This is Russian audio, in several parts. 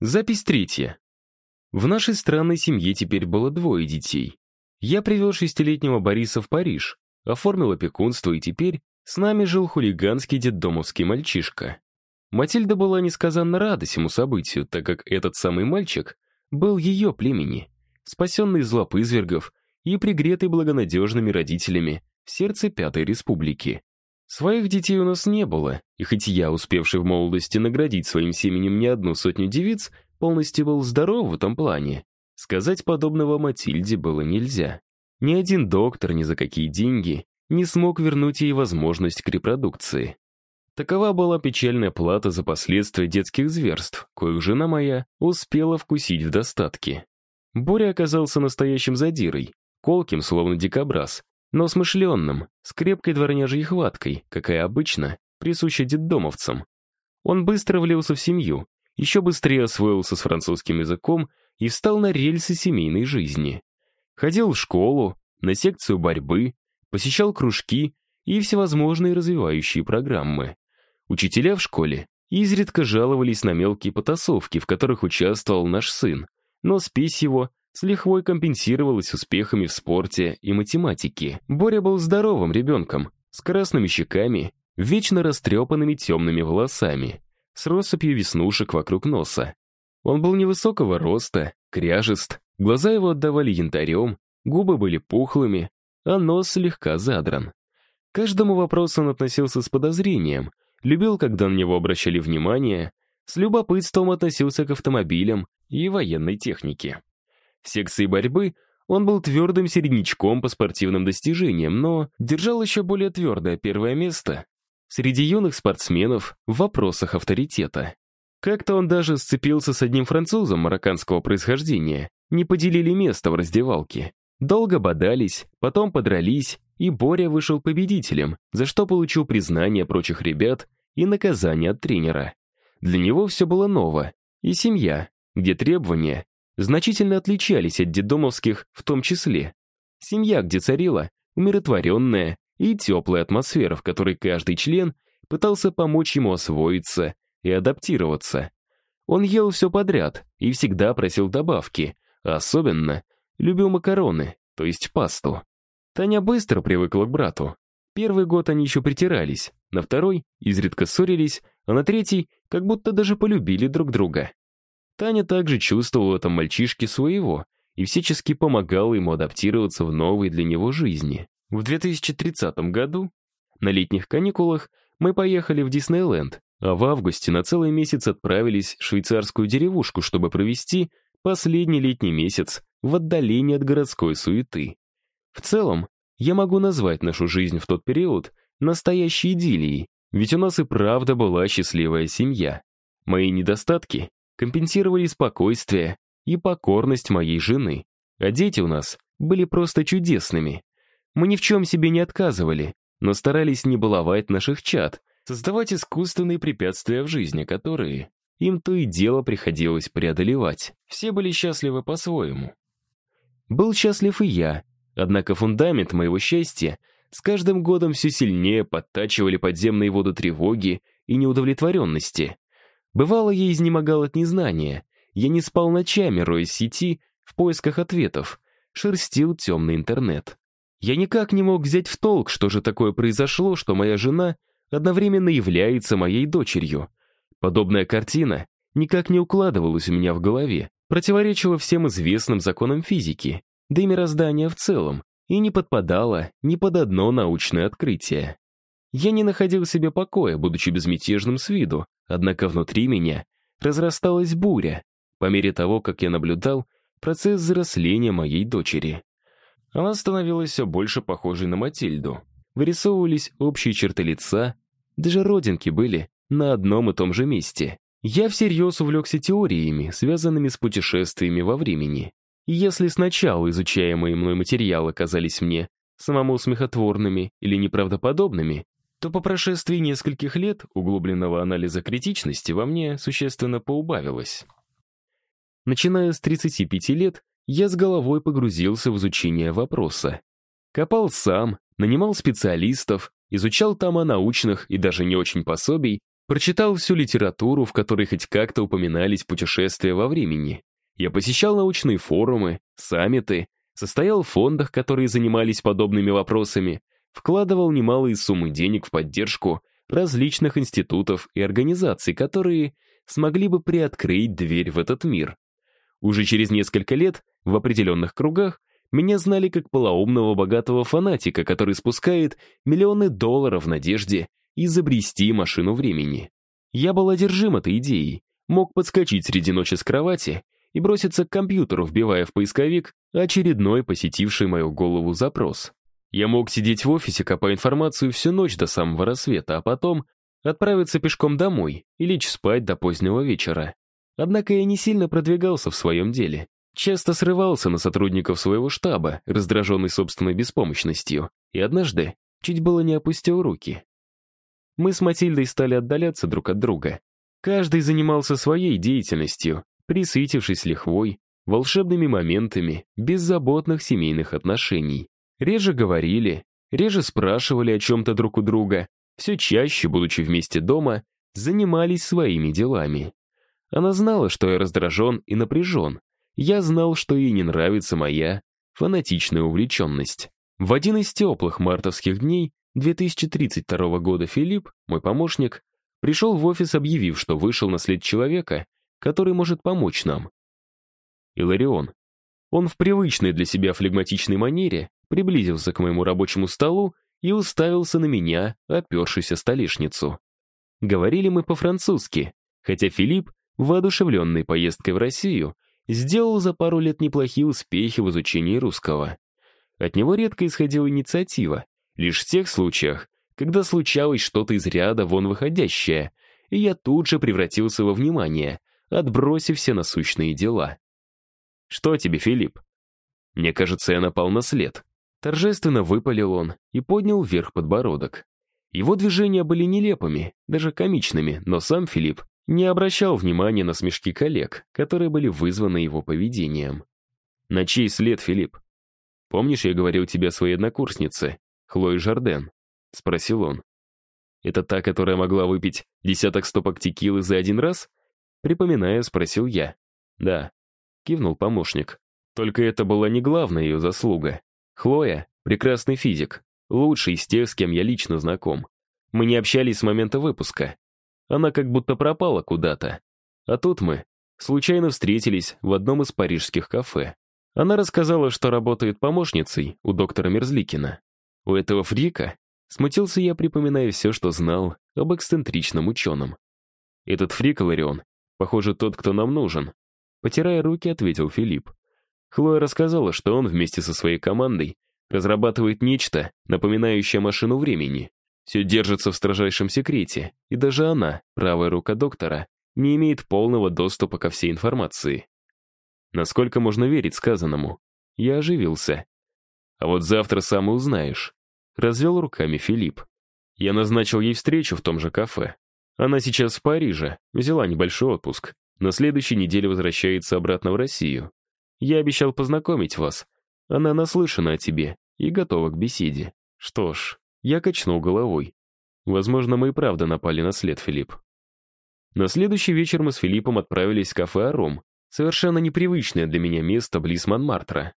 Запись третья. В нашей странной семье теперь было двое детей. Я привел шестилетнего Бориса в Париж, оформил опекунство, и теперь с нами жил хулиганский детдомовский мальчишка. Матильда была несказанно рада всему событию, так как этот самый мальчик был ее племени, спасенный из лап извергов и пригретый благонадежными родителями в сердце Пятой Республики. Своих детей у нас не было, и хоть я, успевший в молодости наградить своим семенем не одну сотню девиц, полностью был здоров в этом плане, сказать подобного Матильде было нельзя. Ни один доктор ни за какие деньги не смог вернуть ей возможность к репродукции. Такова была печальная плата за последствия детских зверств, коих жена моя успела вкусить в достатке. Боря оказался настоящим задирой, колким, словно дикобраз, но смышленным, с крепкой дворняжьей хваткой, какая обычно присуща детдомовцам. Он быстро влился в семью, еще быстрее освоился с французским языком и встал на рельсы семейной жизни. Ходил в школу, на секцию борьбы, посещал кружки и всевозможные развивающие программы. Учителя в школе изредка жаловались на мелкие потасовки, в которых участвовал наш сын, но спесь его с лихвой компенсировалась успехами в спорте и математике. Боря был здоровым ребенком, с красными щеками, вечно растрепанными темными волосами, с россыпью веснушек вокруг носа. Он был невысокого роста, кряжест, глаза его отдавали янтарем, губы были пухлыми, а нос слегка задран. К каждому вопросу он относился с подозрением, любил, когда на него обращали внимание, с любопытством относился к автомобилям и военной технике. В секции борьбы он был твердым середнячком по спортивным достижениям, но держал еще более твердое первое место среди юных спортсменов в вопросах авторитета. Как-то он даже сцепился с одним французом марокканского происхождения, не поделили место в раздевалке. Долго бодались, потом подрались, и Боря вышел победителем, за что получил признание прочих ребят и наказание от тренера. Для него все было ново, и семья, где требования значительно отличались от дедомовских в том числе. Семья, где царила умиротворенная и теплая атмосфера, в которой каждый член пытался помочь ему освоиться и адаптироваться. Он ел все подряд и всегда просил добавки, особенно любил макароны, то есть пасту. Таня быстро привыкла к брату. Первый год они еще притирались, на второй изредка ссорились, а на третий как будто даже полюбили друг друга. Таня также чувствовала в этом мальчишке своего и всячески помогала ему адаптироваться в новой для него жизни. В 2030 году, на летних каникулах, мы поехали в Диснейленд, а в августе на целый месяц отправились в швейцарскую деревушку, чтобы провести последний летний месяц в отдалении от городской суеты. В целом, я могу назвать нашу жизнь в тот период настоящей идиллией, ведь у нас и правда была счастливая семья. Мои недостатки компенсировали спокойствие и покорность моей жены. А дети у нас были просто чудесными. Мы ни в чем себе не отказывали, но старались не баловать наших чад, создавать искусственные препятствия в жизни, которые им то и дело приходилось преодолевать. Все были счастливы по-своему. Был счастлив и я, однако фундамент моего счастья с каждым годом все сильнее подтачивали подземные воды тревоги и неудовлетворенности. Бывало, я изнемогал от незнания. Я не спал ночами, роясь в сети, в поисках ответов. Шерстил темный интернет. Я никак не мог взять в толк, что же такое произошло, что моя жена одновременно является моей дочерью. Подобная картина никак не укладывалась у меня в голове, противоречила всем известным законам физики, да и мироздания в целом, и не подпадала ни под одно научное открытие. Я не находил себе покоя, будучи безмятежным с виду, Однако внутри меня разрасталась буря, по мере того, как я наблюдал процесс взросления моей дочери. Она становилась все больше похожей на Матильду. Вырисовывались общие черты лица, даже родинки были на одном и том же месте. Я всерьез увлекся теориями, связанными с путешествиями во времени. И если сначала изучаемые мной материалы казались мне самому смехотворными или неправдоподобными, то по прошествии нескольких лет углубленного анализа критичности во мне существенно поубавилось. Начиная с 35 лет, я с головой погрузился в изучение вопроса. Копал сам, нанимал специалистов, изучал тома научных и даже не очень пособий, Прочитал всю литературу, в которой хоть как-то упоминались путешествия во времени. Я посещал научные форумы, саммиты, состоял в фондах, которые занимались подобными вопросами, вкладывал немалые суммы денег в поддержку различных институтов и организаций, которые смогли бы приоткрыть дверь в этот мир. Уже через несколько лет в определенных кругах меня знали как полоумного богатого фанатика, который спускает миллионы долларов в надежде изобрести машину времени. Я был одержим этой идеей, мог подскочить среди ночи с кровати и броситься к компьютеру, вбивая в поисковик очередной посетивший мою голову запрос. Я мог сидеть в офисе, копая информацию всю ночь до самого рассвета, а потом отправиться пешком домой и лечь спать до позднего вечера. Однако я не сильно продвигался в своем деле. Часто срывался на сотрудников своего штаба, раздраженный собственной беспомощностью, и однажды чуть было не опустил руки. Мы с Матильдой стали отдаляться друг от друга. Каждый занимался своей деятельностью, присытившись лихвой, волшебными моментами, беззаботных семейных отношений. Реже говорили, реже спрашивали о чем-то друг у друга, все чаще, будучи вместе дома, занимались своими делами. Она знала, что я раздражен и напряжен. Я знал, что ей не нравится моя фанатичная увлеченность. В один из теплых мартовских дней 2032 года Филипп, мой помощник, пришел в офис, объявив, что вышел на след человека, который может помочь нам. Иларион. Он в привычной для себя флегматичной манере приблизился к моему рабочему столу и уставился на меня, опершись о столешницу. Говорили мы по-французски, хотя Филипп, воодушевленный поездкой в Россию, сделал за пару лет неплохие успехи в изучении русского. От него редко исходила инициатива, лишь в тех случаях, когда случалось что-то из ряда вон выходящее, и я тут же превратился во внимание, отбросив все насущные дела. «Что тебе, Филипп?» Мне кажется, я напал на след. Торжественно выпалил он и поднял вверх подбородок. Его движения были нелепыми, даже комичными, но сам Филипп не обращал внимания на смешки коллег, которые были вызваны его поведением. «На чей след, Филипп? Помнишь, я говорил тебе о своей однокурснице, Хлое Жарден?» — спросил он. «Это та, которая могла выпить десяток стопок текилы за один раз?» Припоминая, спросил я. «Да», — кивнул помощник. «Только это была не главная ее заслуга. Хлоя — прекрасный физик, лучший из тех, с кем я лично знаком. Мы не общались с момента выпуска. Она как будто пропала куда-то. А тут мы случайно встретились в одном из парижских кафе. Она рассказала, что работает помощницей у доктора Мерзликина. У этого фрика смутился я, припоминая все, что знал об эксцентричном ученом. Этот фрик, Ларион, похоже, тот, кто нам нужен. Потирая руки, ответил Филипп. Хлоя рассказала, что он вместе со своей командой разрабатывает нечто, напоминающее машину времени. Все держится в строжайшем секрете, и даже она, правая рука доктора, не имеет полного доступа ко всей информации. Насколько можно верить сказанному? Я оживился. А вот завтра сам и узнаешь. Развел руками Филипп. Я назначил ей встречу в том же кафе. Она сейчас в Париже, взяла небольшой отпуск. На следующей неделе возвращается обратно в Россию. Я обещал познакомить вас. Она наслышана о тебе и готова к беседе. Что ж, я качнул головой. Возможно, мы и правда напали на след, Филипп. На следующий вечер мы с Филиппом отправились в кафе «Аром», совершенно непривычное для меня место близ Монмартра.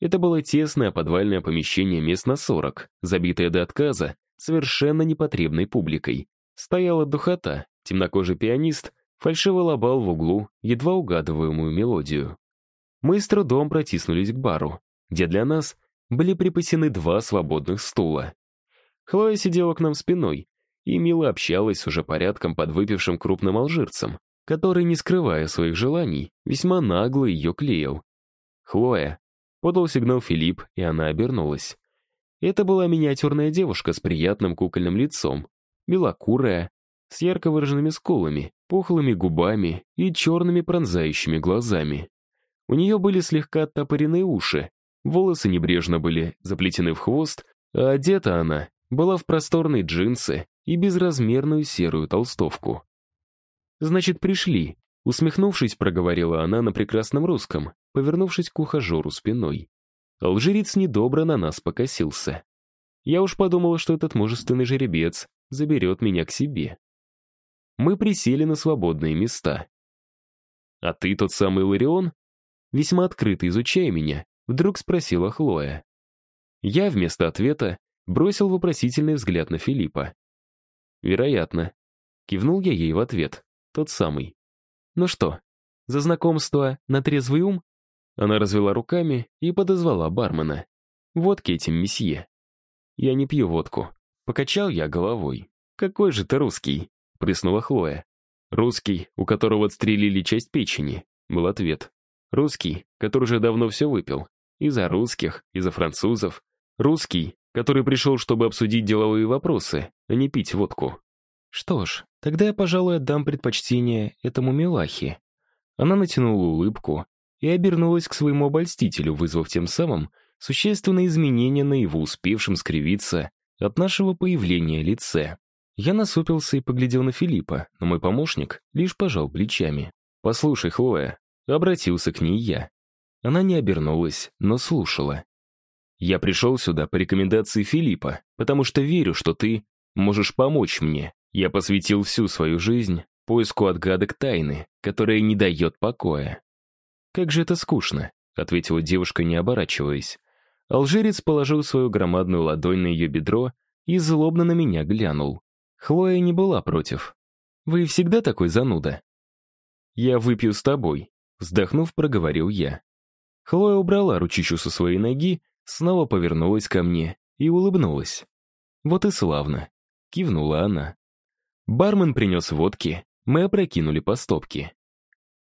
Это было тесное подвальное помещение мест на 40, забитое до отказа, совершенно непотребной публикой. Стояла духота, темнокожий пианист фальшиво лобал в углу едва угадываемую мелодию мы с трудом протиснулись к бару, где для нас были припасены два свободных стула. Хлоя сидела к нам спиной и мило общалась с уже порядком подвыпившим крупным алжирцем, который, не скрывая своих желаний, весьма нагло ее клеил. «Хлоя», — подал сигнал Филипп, и она обернулась. Это была миниатюрная девушка с приятным кукольным лицом, белокурая, с ярко выраженными скулами, пухлыми губами и черными пронзающими глазами. У нее были слегка оттопыренные уши, волосы небрежно были заплетены в хвост, а одета она была в просторные джинсы и безразмерную серую толстовку. «Значит, пришли», — усмехнувшись, проговорила она на прекрасном русском, повернувшись к ухажеру спиной. Алжирец недобро на нас покосился. Я уж подумала, что этот мужественный жеребец заберет меня к себе. Мы присели на свободные места. «А ты тот самый Ларион?» Весьма открыто изучая меня, вдруг спросила Хлоя. Я вместо ответа бросил вопросительный взгляд на Филиппа. «Вероятно». Кивнул я ей в ответ, тот самый. «Ну что, за знакомство на трезвый ум?» Она развела руками и подозвала бармена. «Водки этим месье». «Я не пью водку». Покачал я головой. «Какой же ты русский?» — прыснула Хлоя. «Русский, у которого отстрелили часть печени», — был ответ. «Русский, который уже давно все выпил. И за русских, и за французов. Русский, который пришел, чтобы обсудить деловые вопросы, а не пить водку». «Что ж, тогда я, пожалуй, отдам предпочтение этому милахе». Она натянула улыбку и обернулась к своему обольстителю, вызвав тем самым существенные изменения на его успевшем скривиться от нашего появления лице. Я насупился и поглядел на Филиппа, но мой помощник лишь пожал плечами. «Послушай, Хлоя», — обратился к ней я. Она не обернулась, но слушала. «Я пришел сюда по рекомендации Филиппа, потому что верю, что ты можешь помочь мне. Я посвятил всю свою жизнь поиску отгадок тайны, которая не дает покоя». «Как же это скучно», — ответила девушка, не оборачиваясь. Алжирец положил свою громадную ладонь на ее бедро и злобно на меня глянул. Хлоя не была против. «Вы всегда такой зануда?» «Я выпью с тобой», — вздохнув, проговорил я. Хлоя убрала ручищу со своей ноги, снова повернулась ко мне и улыбнулась. «Вот и славно», — кивнула она. Бармен принес водки, мы опрокинули по стопке.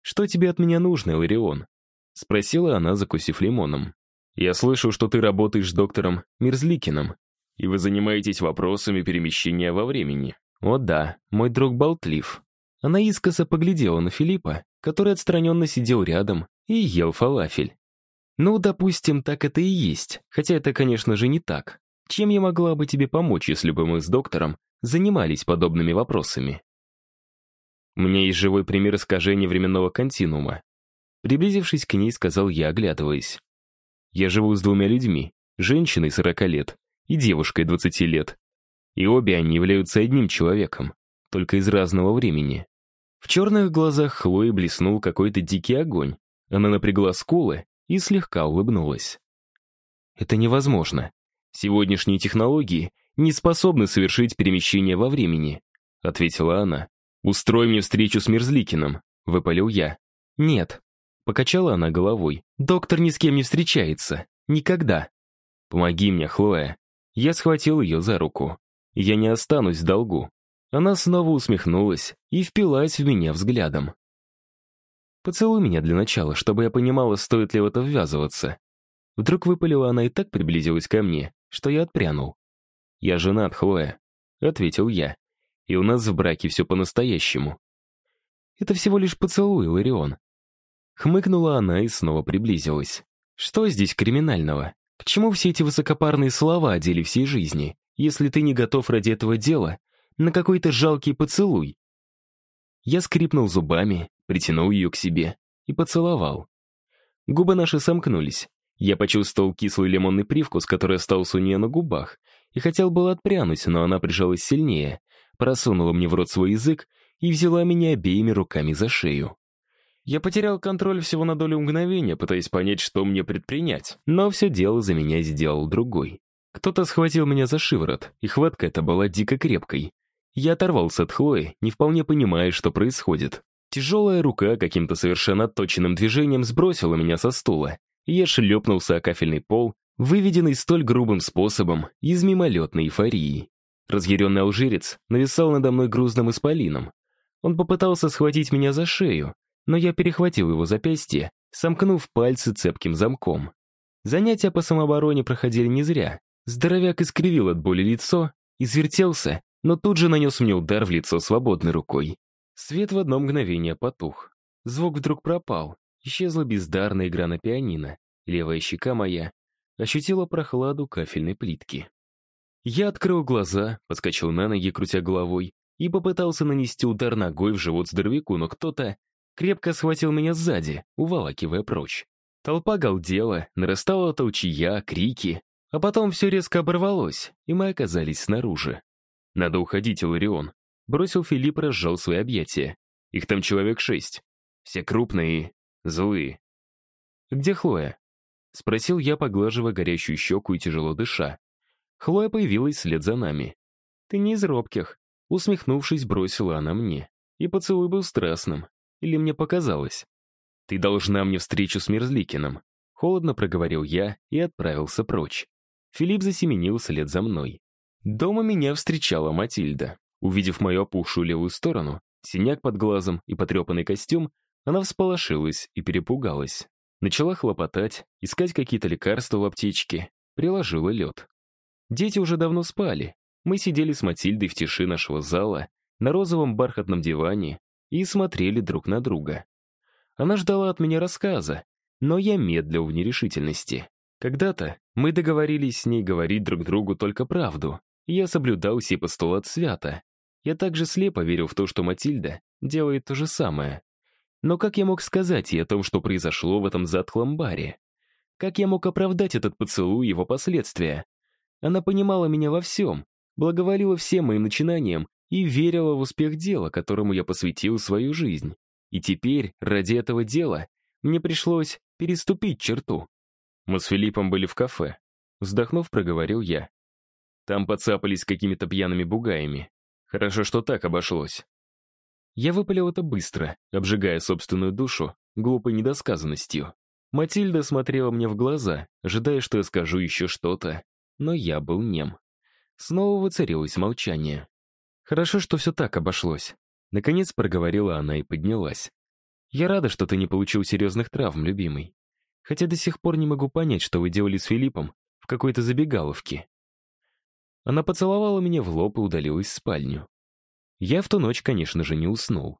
«Что тебе от меня нужно, Ларион?» — спросила она, закусив лимоном. Я слышу, что ты работаешь с доктором Мерзликиным, и вы занимаетесь вопросами перемещения во времени. О да, мой друг болтлив. Она искоса поглядела на Филиппа, который отстраненно сидел рядом и ел фалафель. Ну, допустим, так это и есть, хотя это, конечно же, не так. Чем я могла бы тебе помочь, если бы мы с доктором занимались подобными вопросами? У меня есть живой пример искажения временного континуума. Приблизившись к ней, сказал я, оглядываясь. Я живу с двумя людьми, женщиной 40 лет и девушкой 20 лет. И обе они являются одним человеком, только из разного времени. В черных глазах Хлои блеснул какой-то дикий огонь. Она напрягла скулы и слегка улыбнулась. «Это невозможно. Сегодняшние технологии не способны совершить перемещение во времени», ответила она. «Устрой мне встречу с Мерзликиным», — выпалил я. «Нет», Покачала она головой. «Доктор ни с кем не встречается. Никогда. Помоги мне, Хлоя». Я схватил ее за руку. Я не останусь в долгу. Она снова усмехнулась и впилась в меня взглядом. «Поцелуй меня для начала, чтобы я понимала, стоит ли в это ввязываться». Вдруг выпалила она и так приблизилась ко мне, что я отпрянул. «Я женат, Хлоя», — ответил я. «И у нас в браке все по-настоящему». «Это всего лишь поцелуй, Ларион», Хмыкнула она и снова приблизилась. Что здесь криминального? К чему все эти высокопарные слова о деле всей жизни, если ты не готов ради этого дела на какой-то жалкий поцелуй? Я скрипнул зубами, притянул ее к себе и поцеловал. Губы наши сомкнулись. Я почувствовал кислый лимонный привкус, который остался у нее на губах, и хотел было отпрянуть, но она прижалась сильнее, просунула мне в рот свой язык и взяла меня обеими руками за шею. Я потерял контроль всего на долю мгновения, пытаясь понять, что мне предпринять. Но все дело за меня сделал другой. Кто-то схватил меня за шиворот, и хватка эта была дико крепкой. Я оторвался от Хлои, не вполне понимая, что происходит. Тяжелая рука каким-то совершенно точенным движением сбросила меня со стула, я шлепнулся о кафельный пол, выведенный столь грубым способом из мимолетной эйфории. Разъяренный алжирец нависал надо мной грузным исполином. Он попытался схватить меня за шею, но я перехватил его запястье, сомкнув пальцы цепким замком. Занятия по самообороне проходили не зря. Здоровяк искривил от боли лицо, извертелся, но тут же нанес мне удар в лицо свободной рукой. Свет в одно мгновение потух. Звук вдруг пропал. Исчезла бездарная игра на пианино. Левая щека моя ощутила прохладу кафельной плитки. Я открыл глаза, подскочил на ноги, крутя головой, и попытался нанести удар ногой в живот здоровяку, но кто-то крепко схватил меня сзади, уволакивая прочь. Толпа галдела, нарастала толчья, крики, а потом все резко оборвалось, и мы оказались снаружи. «Надо уходить, Иларион», — Бросил Филипп разжал свои объятия. Их там человек шесть. Все крупные и злые. «Где Хлоя?» — спросил я, поглаживая горящую щеку и тяжело дыша. Хлоя появилась вслед за нами. «Ты не из робких», — усмехнувшись, бросила она мне. И поцелуй был страстным. Или мне показалось? «Ты должна мне встречу с Мерзликиным», — холодно проговорил я и отправился прочь. Филипп засеменил вслед за мной. Дома меня встречала Матильда. Увидев мою опухшую левую сторону, синяк под глазом и потрепанный костюм, она всполошилась и перепугалась. Начала хлопотать, искать какие-то лекарства в аптечке, приложила лед. Дети уже давно спали. Мы сидели с Матильдой в тиши нашего зала, на розовом бархатном диване и смотрели друг на друга. Она ждала от меня рассказа, но я медлил в нерешительности. Когда-то мы договорились с ней говорить друг другу только правду, я соблюдал сей постулат свято. Я также слепо верил в то, что Матильда делает то же самое. Но как я мог сказать ей о том, что произошло в этом затхлом баре? Как я мог оправдать этот поцелуй и его последствия? Она понимала меня во всем, благоволила всем моим начинаниям и верила в успех дела, которому я посвятил свою жизнь. И теперь, ради этого дела, мне пришлось переступить черту. Мы с Филиппом были в кафе. Вздохнув, проговорил я. Там подцапались какими-то пьяными бугаями. Хорошо, что так обошлось. Я выпалил это быстро, обжигая собственную душу глупой недосказанностью. Матильда смотрела мне в глаза, ожидая, что я скажу еще что-то, но я был нем. Снова воцарилось молчание. «Хорошо, что все так обошлось». Наконец проговорила она и поднялась. «Я рада, что ты не получил серьезных травм, любимый. Хотя до сих пор не могу понять, что вы делали с Филиппом в какой-то забегаловке». Она поцеловала меня в лоб и удалилась в спальню. Я в ту ночь, конечно же, не уснул.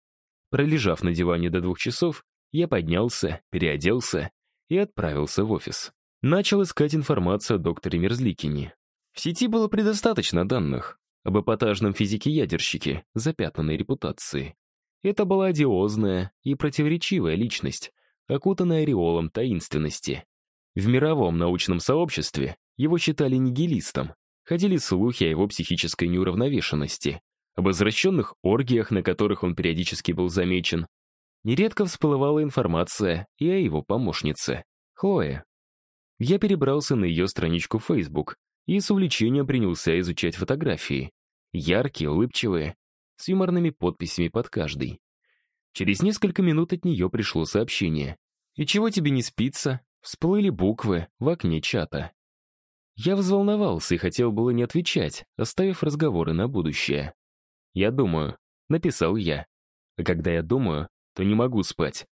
Пролежав на диване до двух часов, я поднялся, переоделся и отправился в офис. Начал искать информацию о докторе Мерзликине. В сети было предостаточно данных, об эпатажном физике-ядерщике, запятнанной репутации. Это была одиозная и противоречивая личность, окутанная ореолом таинственности. В мировом научном сообществе его считали нигилистом, ходили слухи о его психической неуравновешенности, об извращенных оргиях, на которых он периодически был замечен. Нередко всплывала информация и о его помощнице, Хлое. Я перебрался на ее страничку Facebook и с увлечением принялся изучать фотографии. Яркие, улыбчивые, с юморными подписями под каждой. Через несколько минут от нее пришло сообщение. «И чего тебе не спится?» Всплыли буквы в окне чата. Я взволновался и хотел было не отвечать, оставив разговоры на будущее. «Я думаю», — написал я. А когда я думаю, то не могу спать.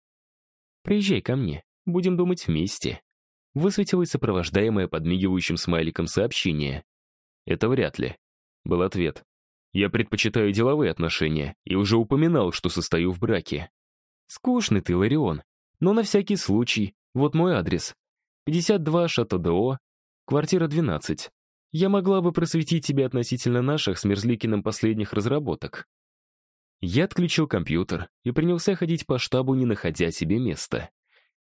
«Приезжай ко мне, будем думать вместе», высветилось сопровождаемое подмигивающим смайликом сообщение. «Это вряд ли», — был ответ. «Я предпочитаю деловые отношения и уже упоминал, что состою в браке». «Скучный ты, Ларион. Но на всякий случай, вот мой адрес. 52 Шато-ДО, квартира 12. Я могла бы просветить тебя относительно наших с Мерзликиным последних разработок». Я отключил компьютер и принялся ходить по штабу, не находя себе места.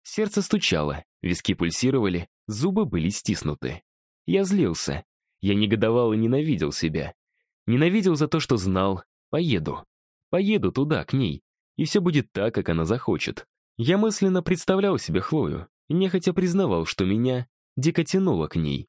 Сердце стучало, виски пульсировали, зубы были стиснуты. Я злился. Я негодовал и ненавидел себя. Ненавидел за то, что знал. Поеду. Поеду туда, к ней. И все будет так, как она захочет. Я мысленно представлял себе Хлою и нехотя признавал, что меня дико тянуло к ней.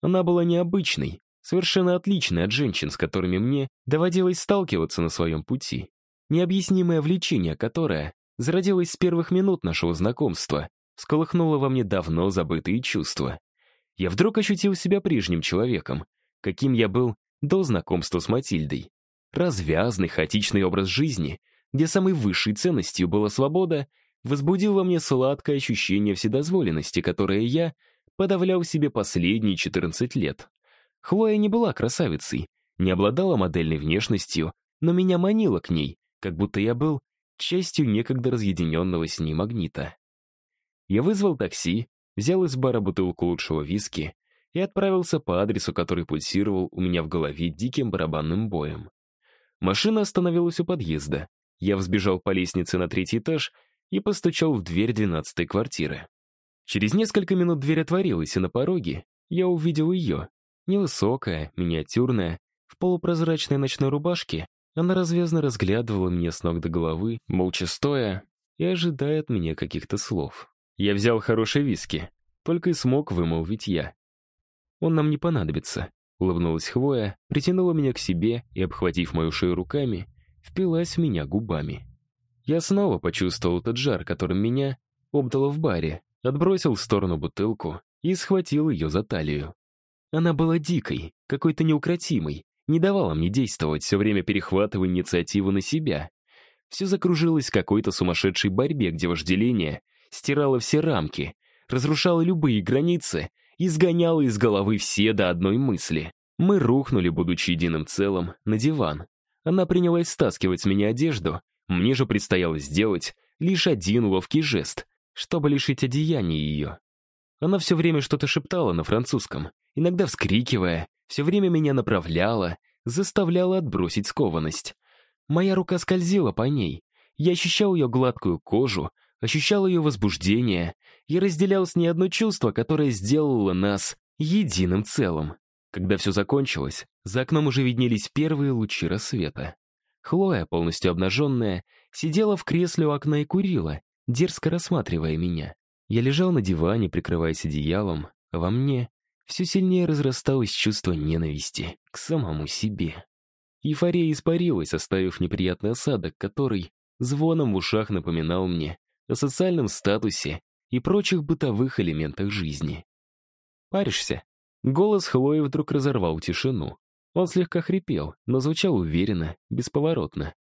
Она была необычной, совершенно отличной от женщин, с которыми мне доводилось сталкиваться на своем пути. Необъяснимое влечение, которое зародилась с первых минут нашего знакомства, всколыхнула во мне давно забытые чувства. Я вдруг ощутил себя прежним человеком, каким я был до знакомства с Матильдой. Развязный, хаотичный образ жизни, где самой высшей ценностью была свобода, возбудил во мне сладкое ощущение вседозволенности, которое я подавлял себе последние 14 лет. Хлоя не была красавицей, не обладала модельной внешностью, но меня манило к ней, как будто я был частью некогда разъединенного с ней магнита. Я вызвал такси, взял из бара бутылку лучшего виски и отправился по адресу, который пульсировал у меня в голове диким барабанным боем. Машина остановилась у подъезда. Я взбежал по лестнице на третий этаж и постучал в дверь двенадцатой квартиры. Через несколько минут дверь отворилась, и на пороге я увидел ее. Невысокая, миниатюрная, в полупрозрачной ночной рубашке Она развязно разглядывала меня с ног до головы, молча стоя, и ожидая от меня каких-то слов. Я взял хороший виски, только и смог вымолвить я. Он нам не понадобится. Улыбнулась Хвоя, притянула меня к себе и, обхватив мою шею руками, впилась в меня губами. Я снова почувствовал тот жар, которым меня обдало в баре, отбросил в сторону бутылку и схватил ее за талию. Она была дикой, какой-то неукротимой, не давала мне действовать, все время перехватывая инициативу на себя. Все закружилось в какой-то сумасшедшей борьбе, где вожделение стирало все рамки, разрушало любые границы и сгоняло из головы все до одной мысли. Мы рухнули, будучи единым целым, на диван. Она принялась стаскивать с меня одежду, мне же предстояло сделать лишь один ловкий жест, чтобы лишить одеяния ее. Она все время что-то шептала на французском, иногда вскрикивая, все время меня направляла, заставляла отбросить скованность. Моя рука скользила по ней. Я ощущал ее гладкую кожу, ощущал ее возбуждение. Я разделял с ней одно чувство, которое сделало нас единым целым. Когда все закончилось, за окном уже виднелись первые лучи рассвета. Хлоя, полностью обнаженная, сидела в кресле у окна и курила, дерзко рассматривая меня. Я лежал на диване, прикрываясь одеялом, а во мне все сильнее разрасталось чувство ненависти к самому себе. Эйфория испарилась, оставив неприятный осадок, который звоном в ушах напоминал мне о социальном статусе и прочих бытовых элементах жизни. «Паришься?» Голос Хлои вдруг разорвал тишину. Он слегка хрипел, но звучал уверенно, бесповоротно.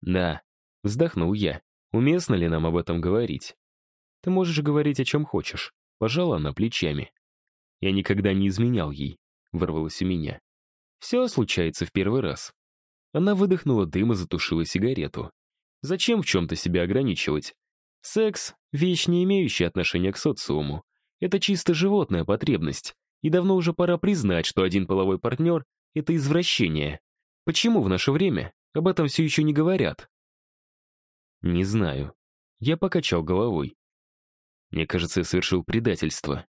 «Да», — вздохнул я. «Уместно ли нам об этом говорить?» «Ты можешь говорить, о чем хочешь», — пожала она плечами. Я никогда не изменял ей, вырвалось у меня. Все случается в первый раз. Она выдохнула дым и затушила сигарету. Зачем в чем-то себя ограничивать? Секс — вещь, не имеющая отношения к социуму. Это чисто животная потребность. И давно уже пора признать, что один половой партнер — это извращение. Почему в наше время об этом все еще не говорят? Не знаю. Я покачал головой. Мне кажется, я совершил предательство.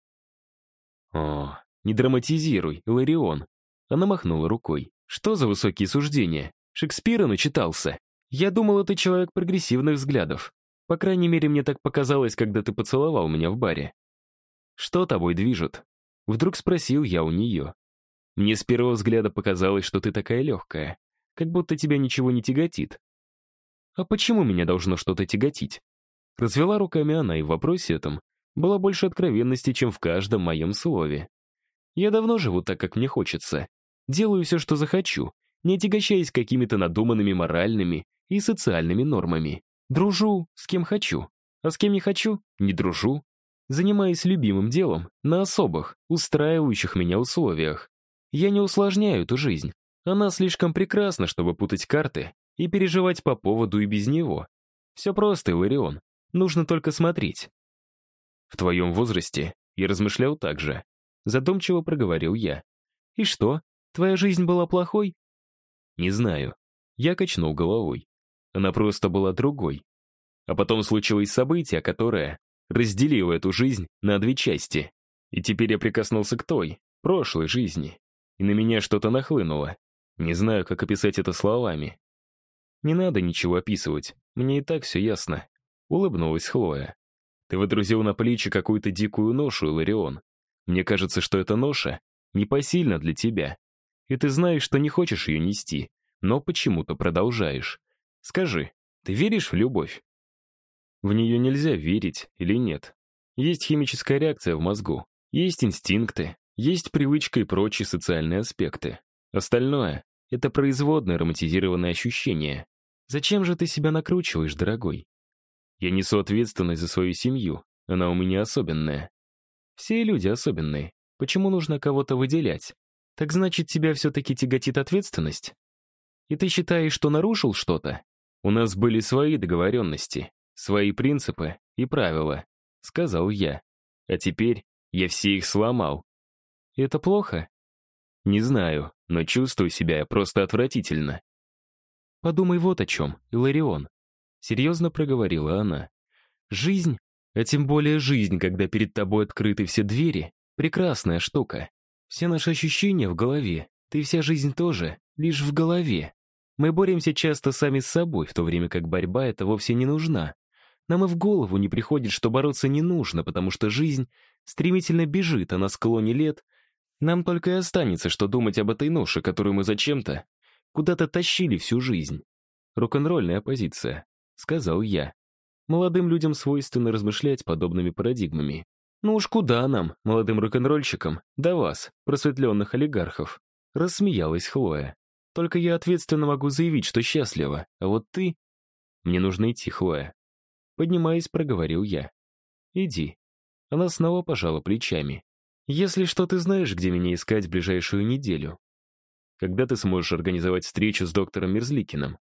«О, не драматизируй, Ларион!» Она махнула рукой. «Что за высокие суждения? Шекспира начитался. Я думал, это человек прогрессивных взглядов. По крайней мере, мне так показалось, когда ты поцеловал меня в баре. Что тобой движет?» Вдруг спросил я у нее. Мне с первого взгляда показалось, что ты такая легкая, как будто тебя ничего не тяготит. А почему меня должно что-то тяготить? Развела руками она, и в вопросе этом было больше откровенности, чем в каждом моем слове. Я давно живу так, как мне хочется. Делаю все, что захочу, не отягощаясь какими-то надуманными моральными и социальными нормами. Дружу с кем хочу, а с кем не хочу — не дружу. Занимаюсь любимым делом на особых, устраивающих меня условиях. Я не усложняю эту жизнь. Она слишком прекрасна, чтобы путать карты и переживать по поводу и без него. Все просто, Иларион. Нужно только смотреть. В твоем возрасте я размышлял так же. Задумчиво проговорил я. И что, твоя жизнь была плохой? Не знаю. Я качнул головой. Она просто была другой. А потом случилось событие, которое разделило эту жизнь на две части. И теперь я прикоснулся к той, прошлой жизни. И на меня что-то нахлынуло. Не знаю, как описать это словами. Не надо ничего описывать, мне и так все ясно. Улыбнулась Хлоя. Ты выдрузил на плечи какую-то дикую ношу, Иларион. Мне кажется, что эта ноша непосильна для тебя. И ты знаешь, что не хочешь ее нести, но почему-то продолжаешь. Скажи, ты веришь в любовь? В нее нельзя верить или нет. Есть химическая реакция в мозгу, есть инстинкты, есть привычка и прочие социальные аспекты. Остальное — это производное романтизированное ощущение. Зачем же ты себя накручиваешь, дорогой? Я несу ответственность за свою семью, она у меня особенная. Все люди особенные. Почему нужно кого-то выделять? Так значит, тебя все-таки тяготит ответственность? И ты считаешь, что нарушил что-то? У нас были свои договоренности, свои принципы и правила, сказал я. А теперь я все их сломал. Это плохо? Не знаю, но чувствую себя просто отвратительно. Подумай вот о чем, Иларион серьезно проговорила она. Жизнь, а тем более жизнь, когда перед тобой открыты все двери, прекрасная штука. Все наши ощущения в голове, ты вся жизнь тоже, лишь в голове. Мы боремся часто сами с собой, в то время как борьба эта вовсе не нужна. Нам и в голову не приходит, что бороться не нужно, потому что жизнь стремительно бежит, а на склоне лет нам только и останется, что думать об этой ноше, которую мы зачем-то куда-то тащили всю жизнь. Рок-н-ролльная оппозиция, сказал я. Молодым людям свойственно размышлять подобными парадигмами. Ну уж куда нам, молодым рок-н-ролльщикам, до вас, просветленных олигархов? Рассмеялась Хлоя. Только я ответственно могу заявить, что счастлива, а вот ты... Мне нужно идти, Хлоя. Поднимаясь, проговорил я. Иди. Она снова пожала плечами. Если что, ты знаешь, где меня искать в ближайшую неделю. Когда ты сможешь организовать встречу с доктором Мерзликиным?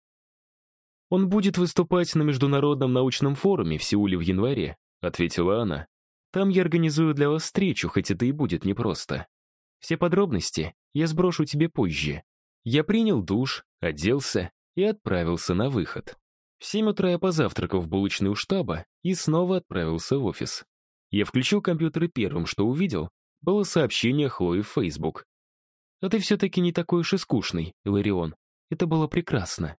Он будет выступать на Международном научном форуме в Сеуле в январе, ответила она. Там я организую для вас встречу, хоть это и будет непросто. Все подробности я сброшу тебе позже. Я принял душ, оделся и отправился на выход. В 7 утра я позавтракал в булочной у штаба и снова отправился в офис. Я включил компьютер и первым, что увидел, было сообщение Хлои в Facebook. «А ты все-таки не такой уж и скучный, Иларион. Это было прекрасно.